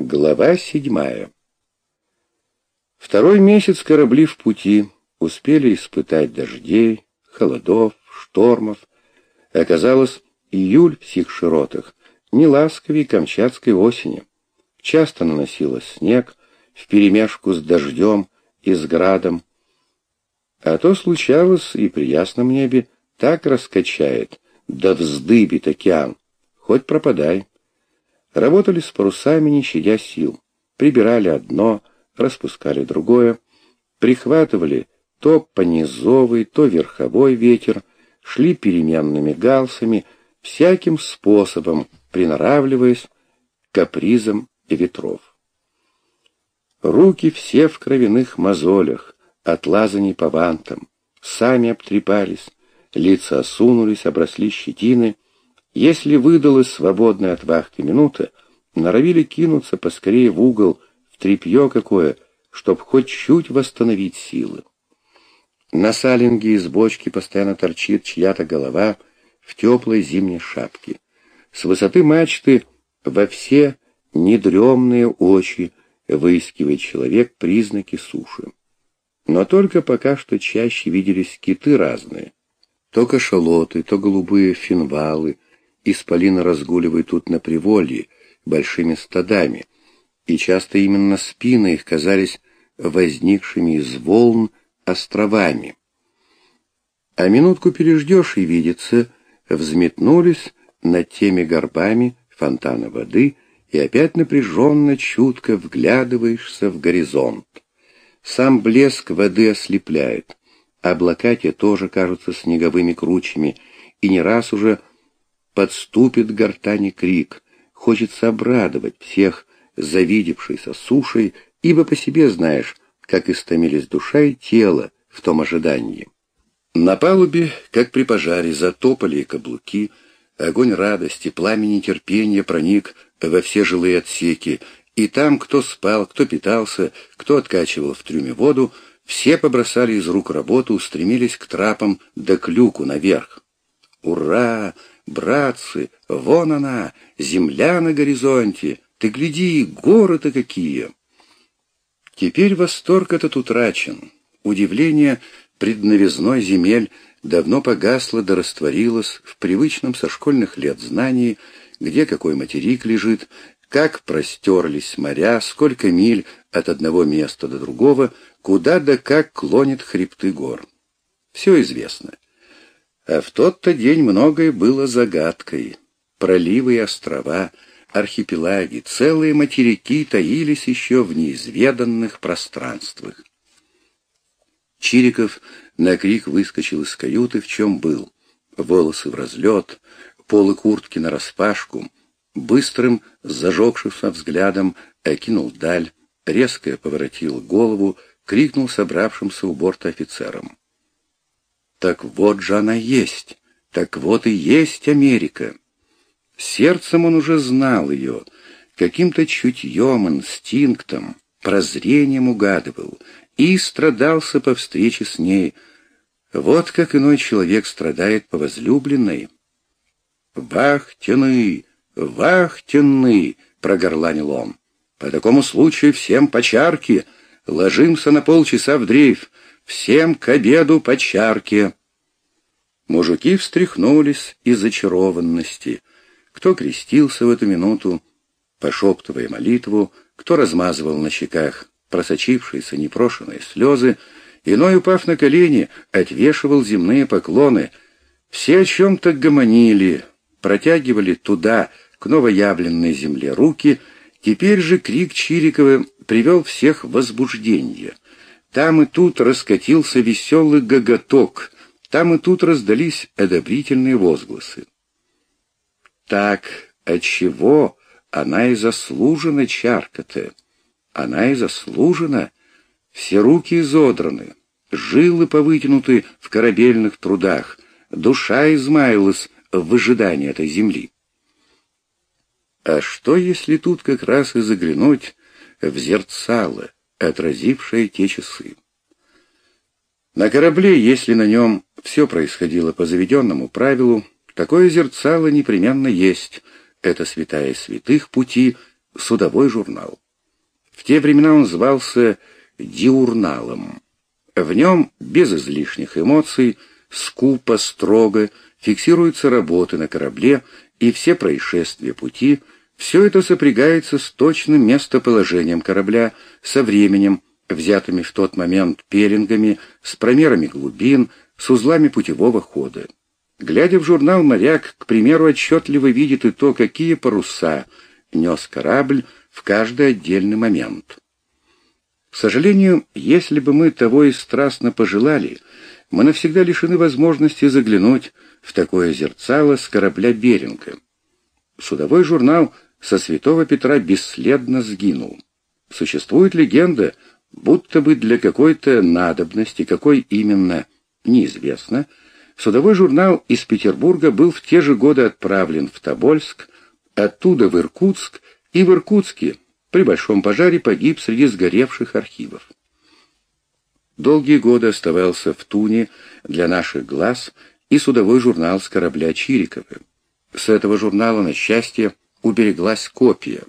Глава седьмая Второй месяц корабли в пути успели испытать дождей, холодов, штормов. Оказалось, июль в сих широтах не ласковее камчатской осени. Часто наносило снег вперемешку с дождем и с градом. А то случалось и при ясном небе так раскачает, да вздыбит океан, хоть пропадай. Работали с парусами, не щадя сил. Прибирали одно, распускали другое, прихватывали то понизовый, то верховой ветер, шли переменными галсами, всяким способом приноравливаясь к капризам ветров. Руки все в кровяных мозолях, от лазаний по вантам, сами обтрепались, лица осунулись, обросли щетины — если выдалась свободная от вахты минута, норовили кинуться поскорее в угол, в тряпье какое, чтоб хоть чуть восстановить силы. На салинге из бочки постоянно торчит чья-то голова в теплой зимней шапке. С высоты мачты во все недремные очи выискивает человек признаки суши. Но только пока что чаще виделись киты разные. То кашалоты, то голубые финвалы — Исполины разгуливают тут на приволье большими стадами, и часто именно спины их казались возникшими из волн островами. А минутку переждешь и видится, взметнулись над теми горбами фонтана воды, и опять напряженно, чутко вглядываешься в горизонт. Сам блеск воды ослепляет, облака те тоже кажутся снеговыми кручами, и не раз уже подступит гортани крик. Хочется обрадовать всех, завидевшейся сушей, ибо по себе знаешь, как истомились душа и тело в том ожидании. На палубе, как при пожаре, затопали каблуки, огонь радости, пламя нетерпения проник во все жилые отсеки, и там, кто спал, кто питался, кто откачивал в трюме воду, все побросали из рук работу, устремились к трапам да к люку наверх. «Ура! Братцы, вон она, земля на горизонте, ты гляди, горы-то какие!» Теперь восторг этот утрачен. Удивление предновизной земель давно погасло да растворилось в привычном со школьных лет знании, где какой материк лежит, как простерлись моря, сколько миль от одного места до другого, куда да как клонит хребты гор. Все известно. А в тот-то день многое было загадкой. Проливы и острова, архипелаги, целые материки таились еще в неизведанных пространствах. Чириков на крик выскочил из каюты, в чем был. Волосы в разлет, полы куртки нараспашку, быстрым, зажегшимся взглядом окинул даль, резко поворотил голову, крикнул собравшимся у борта офицерам. Так вот же она есть, так вот и есть Америка. Сердцем он уже знал ее, каким-то чутьем, инстинктом, прозрением угадывал и страдался по встрече с ней. Вот как иной человек страдает по возлюбленной. «Вахтенный, вахтенный!» — прогорланил он. «По такому случаю всем по чарке, ложимся на полчаса в дрейф, Всем к обеду по чарке. Мужики встряхнулись из зачарованности. Кто крестился в эту минуту, пошептывая молитву, кто размазывал на щеках просочившиеся непрошенные слезы, иной, упав на колени, отвешивал земные поклоны. Все о чем-то гомонили, протягивали туда, к новоявленной земле, руки. Теперь же крик Чирикова привел всех в возбуждение — там и тут раскатился веселый гоготок, там и тут раздались одобрительные возгласы. Так, отчего она и заслужена чарка-то? Она и заслужена. Все руки изодраны, жилы повытянуты в корабельных трудах, душа измаялась в выжидании этой земли. А что, если тут как раз и заглянуть в зерцало, отразившее те часы. На корабле, если на нем все происходило по заведенному правилу, такое зерцало непременно есть. Это святая святых пути судовой журнал. В те времена он звался «диурналом». В нем, без излишних эмоций, скупо, строго, фиксируются работы на корабле и все происшествия пути, все это сопрягается с точным местоположением корабля, со временем, взятыми в тот момент пеленгами, с промерами глубин, с узлами путевого хода. Глядя в журнал, моряк, к примеру, отчетливо видит и то, какие паруса нес корабль в каждый отдельный момент. К сожалению, если бы мы того и страстно пожелали, мы навсегда лишены возможности заглянуть в такое зерцало с корабля Беринга. Судовой журнал со Святого Петра бесследно сгинул. Существует легенда, будто бы для какой-то надобности, какой именно, неизвестно, судовой журнал из Петербурга был в те же годы отправлен в Тобольск, оттуда в Иркутск, и в Иркутске при большом пожаре погиб среди сгоревших архивов. Долгие годы оставался в Туне для наших глаз и судовой журнал с корабля Чирикова. С этого журнала, на счастье, убереглась копия.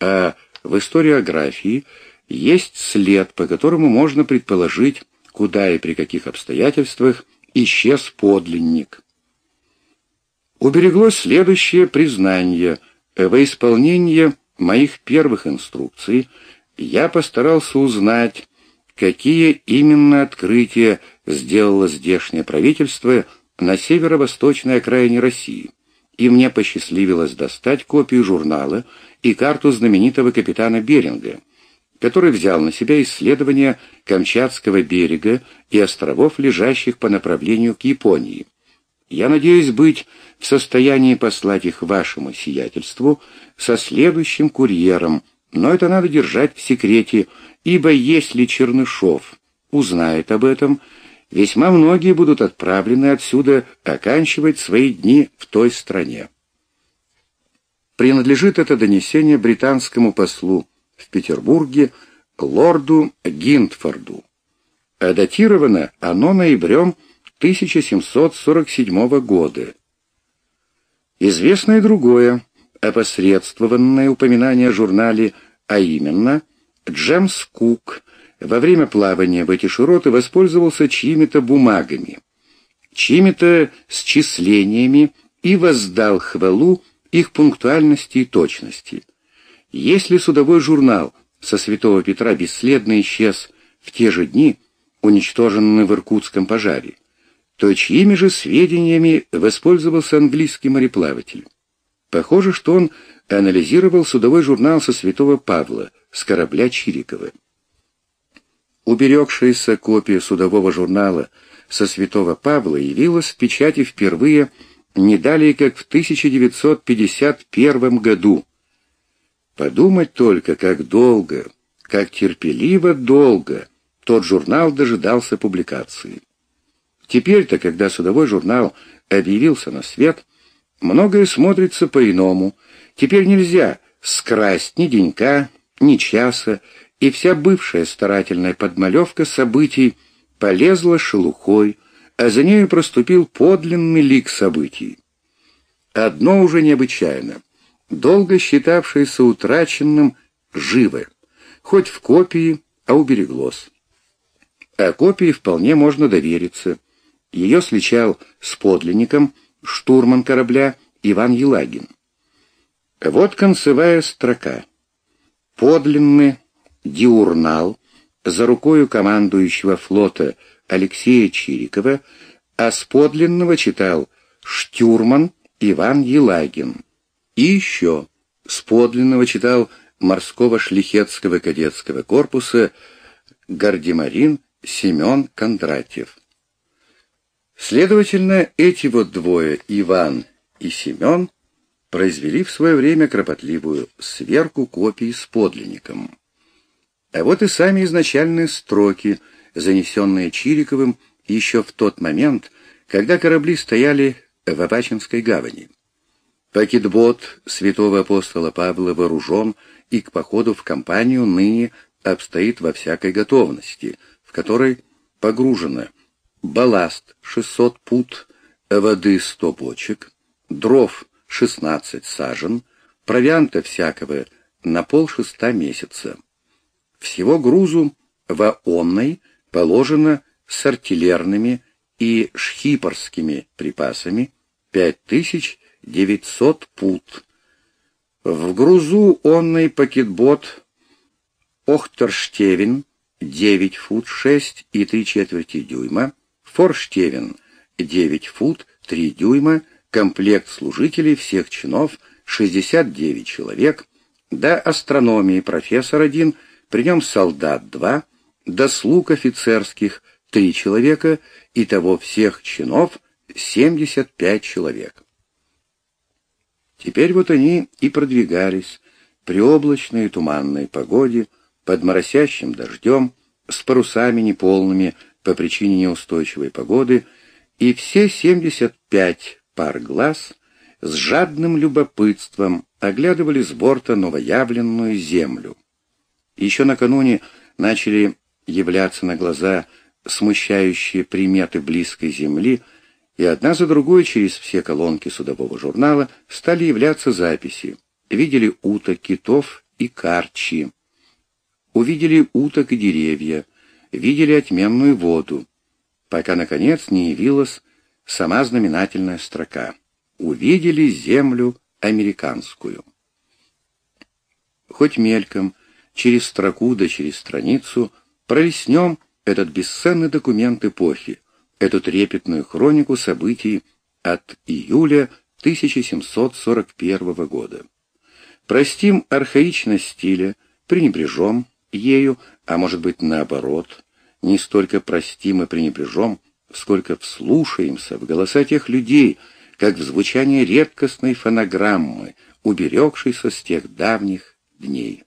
А в историографии есть след, по которому можно предположить, куда и при каких обстоятельствах исчез подлинник. Убереглось следующее признание. Во исполнение моих первых инструкций я постарался узнать, какие именно открытия сделало здешнее правительство на северо-восточной окраине России, и мне посчастливилось достать копию журнала и карту знаменитого капитана Беринга, который взял на себя исследование Камчатского берега и островов, лежащих по направлению к Японии. Я надеюсь быть в состоянии послать их вашему сиятельству со следующим курьером, но это надо держать в секрете, ибо если Чернышов узнает об этом, весьма многие будут отправлены отсюда оканчивать свои дни в той стране. Принадлежит это донесение британскому послу в Петербурге лорду Гинтфорду. А датировано оно ноябрем 1747 года. Известно и другое, опосредствованное упоминание о журнале, а именно, Джемс Кук во время плавания в эти широты воспользовался чьими-то бумагами, чьими-то счислениями и воздал хвалу их пунктуальности и точности. Если судовой журнал со Святого Петра бесследно исчез в те же дни, уничтоженный в Иркутском пожаре, то чьими же сведениями воспользовался английский мореплаватель? Похоже, что он анализировал судовой журнал со Святого Павла с корабля Чирикова. Уберегшаяся копия судового журнала со Святого Павла явилась в печати впервые не далее, как в 1951 году, Подумать только, как долго, как терпеливо долго тот журнал дожидался публикации. Теперь-то, когда судовой журнал объявился на свет, многое смотрится по-иному. Теперь нельзя скрасть ни денька, ни часа, и вся бывшая старательная подмалевка событий полезла шелухой, а за нею проступил подлинный лик событий. Одно уже необычайно — долго считавшееся утраченным, живо, хоть в копии, а убереглось. А копии вполне можно довериться. Ее сличал с подлинником штурман корабля Иван Елагин. Вот концевая строка. Подлинный диурнал за рукою командующего флота Алексея Чирикова, а с подлинного читал штурман Иван Елагин. И еще с подлинного читал морского шлихетского кадетского корпуса гардемарин Семен Кондратьев. Следовательно, эти вот двое, Иван и Семен, произвели в свое время кропотливую сверку копий с подлинником. А вот и сами изначальные строки, занесенные Чириковым еще в тот момент, когда корабли стояли в Апачинской гавани. Пакетбот святого апостола Павла вооружен и к походу в компанию ныне обстоит во всякой готовности, в которой погружено балласт 600 пут, воды 100 бочек, дров 16 сажен, провианта всякого на полшеста месяца. Всего грузу в онной положено с артиллерными и шхипорскими припасами 5900 пут. В грузу онный пакетбот Охтерштевен 9 фут 6 и 3 четверти дюйма, Форштевен 9 фут 3 дюйма, комплект служителей всех чинов 69 человек, до астрономии профессор один, при нем солдат два, до слуг офицерских три человека, и того всех чинов 75 человек. Теперь вот они и продвигались при облачной и туманной погоде, под моросящим дождем, с парусами неполными по причине неустойчивой погоды, и все 75 пар глаз с жадным любопытством оглядывали с борта новоявленную землю. Еще накануне начали являться на глаза смущающие приметы близкой земли, и одна за другой через все колонки судового журнала стали являться записи. Видели уток, китов и карчи. Увидели уток и деревья, видели отменную воду, пока, наконец, не явилась сама знаменательная строка. Увидели землю американскую. Хоть мельком, через строку да через страницу, пролеснем этот бесценный документ эпохи, эту трепетную хронику событий от июля 1741 года. Простим архаичность стиля, пренебрежем ею, а может быть наоборот, не столько простим и пренебрежем, сколько вслушаемся в голоса тех людей, как в звучание редкостной фонограммы, уберегшейся с тех давних дней.